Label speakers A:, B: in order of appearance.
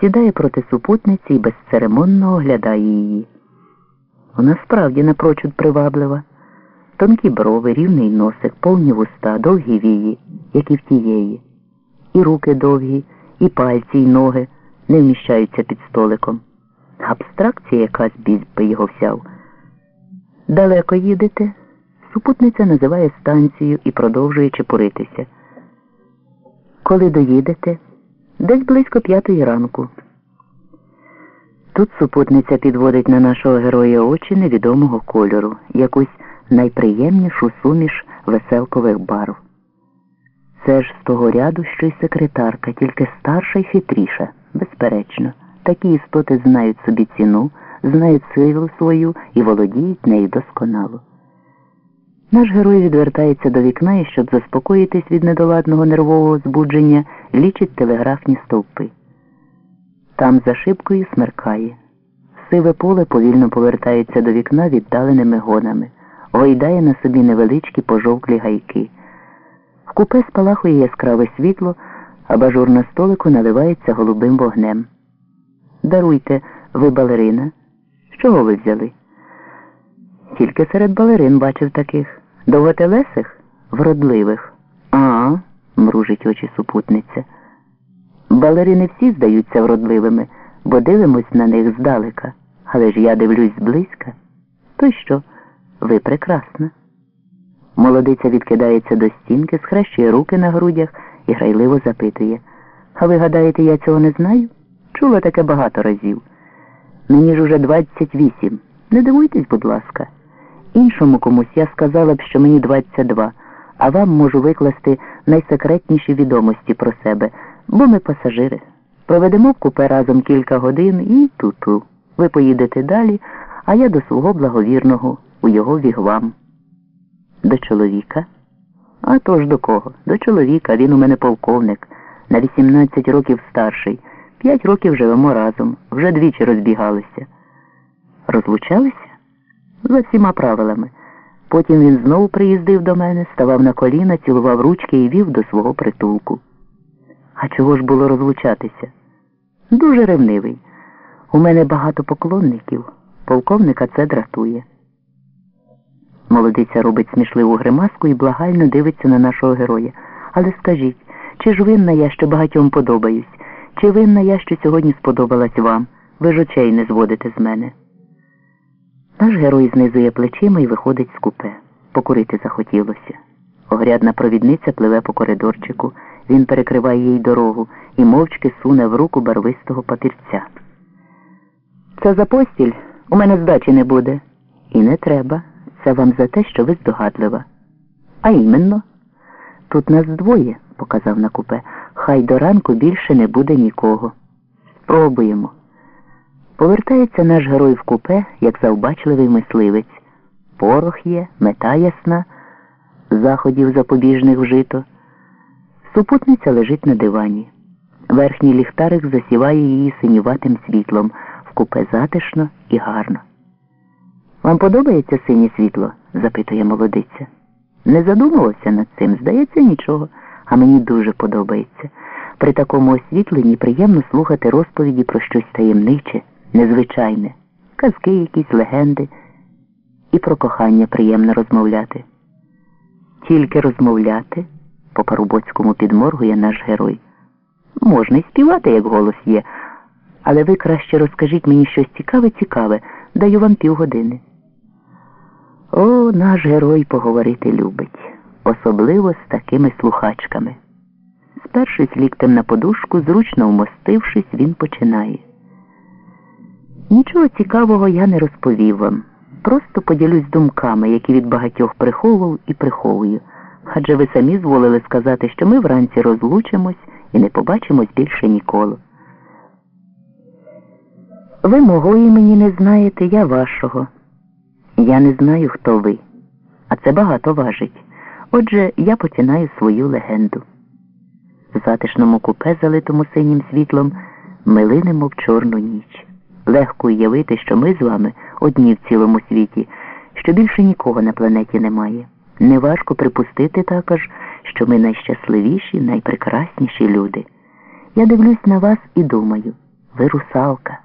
A: сідає проти супутниці і безцеремонно оглядає її. Вона справді напрочуд приваблива. Тонкі брови, рівний носик, повні вуста, довгі вії, як і в тієї. І руки довгі, і пальці, і ноги не вміщаються під столиком. Абстракція якась бізь би його взяв. Далеко їдете? Супутниця називає станцію і продовжує чепуритися. Коли доїдете? Десь близько п'ятої ранку. Тут супутниця підводить на нашого героя очі невідомого кольору, якусь найприємнішу суміш веселкових барв. Це ж з того ряду що й секретарка, тільки старша й хитріша, безперечно. Такі істоти знають собі ціну, знають силу свою і володіють нею досконало. Наш герой відвертається до вікна і, щоб заспокоїтись від недоладного нервового збудження, лічить телеграфні стовпи. Там за шибкою смеркає. Сиве поле повільно повертається до вікна віддаленими гонами, гойдає на собі невеличкі пожовклі гайки. В купе спалахує яскраве світло, а бажур на столику наливається голубим вогнем. Даруйте, ви балерина. Чого ви взяли? Тільки серед балерин бачив таких. Довготелесих? Вродливих. Мружить очі супутниця. Балерини всі здаються вродливими, бо дивимось на них здалека. Але ж я дивлюсь зблизька. То й що? Ви прекрасна. Молодиця відкидається до стінки, схрещує руки на грудях і грайливо запитує. А ви гадаєте, я цього не знаю? Чула таке багато разів. Мені ж уже 28. Не дивуйтесь, будь ласка. Іншому комусь я сказала б, що мені 22, а вам можу викласти найсекретніші відомості про себе, бо ми пасажири. Проведемо в купе разом кілька годин і ту-ту. Ви поїдете далі, а я до свого благовірного, у його вігвам. До чоловіка? А то ж до кого? До чоловіка. Він у мене полковник, на 18 років старший. П'ять років живемо разом, вже двічі розбігалися. Розлучалися? За всіма правилами. Потім він знову приїздив до мене, ставав на коліна, цілував ручки і вів до свого притулку. А чого ж було розлучатися? Дуже ревнивий. У мене багато поклонників. Полковника це дратує. Молодиця робить смішливу гримаску і благально дивиться на нашого героя. Але скажіть, чи ж винна я, що багатьом подобаюсь? Чи винна я, що сьогодні сподобалась вам? Ви ж очей не зводите з мене. Наш герой знизує плечима і виходить з купе. Покурити захотілося. Огрядна провідниця пливе по коридорчику. Він перекриває їй дорогу і мовчки суне в руку барвистого папірця. Це за постіль у мене здачі не буде. І не треба. Це вам за те, що ви здогадлива. А іменно, тут нас двоє, показав на купе. Хай до ранку більше не буде нікого. Спробуємо. Повертається наш герой в купе, як завбачливий мисливець. Порох є, мета ясна, заходів запобіжних вжито. Супутниця лежить на дивані. Верхній ліхтарик засіває її синюватим світлом, в купе затишно і гарно. Вам подобається синє світло? запитує молодиця. Не задумувався над цим, здається, нічого, а мені дуже подобається. При такому освітленні приємно слухати розповіді про щось таємниче, незвичайне, казки, якісь легенди, і про кохання приємно розмовляти. Тільки розмовляти, по парубоцькому підморгує наш герой. Можна й співати, як голос є, але ви краще розкажіть мені щось цікаве, цікаве, даю вам півгодини. О, наш герой поговорити любить, особливо з такими слухачками. Спершись ліктем на подушку, зручно вмостившись, він починає. Нічого цікавого я не розповів вам. Просто поділюсь думками, які від багатьох приховував і приховую. Адже ви самі зволили сказати, що ми вранці розлучимось і не побачимось більше ніколи. Ви мого імені не знаєте, я вашого. Я не знаю, хто ви, а це багато важить. Отже, я починаю свою легенду. В затишному купе, залитому синім світлом, ми линемо в чорну ніч. Легко уявити, що ми з вами одні в цілому світі, що більше нікого на планеті немає. Неважко припустити також, що ми найщасливіші, найпрекрасніші люди. Я дивлюсь на вас і думаю, Ви русалка.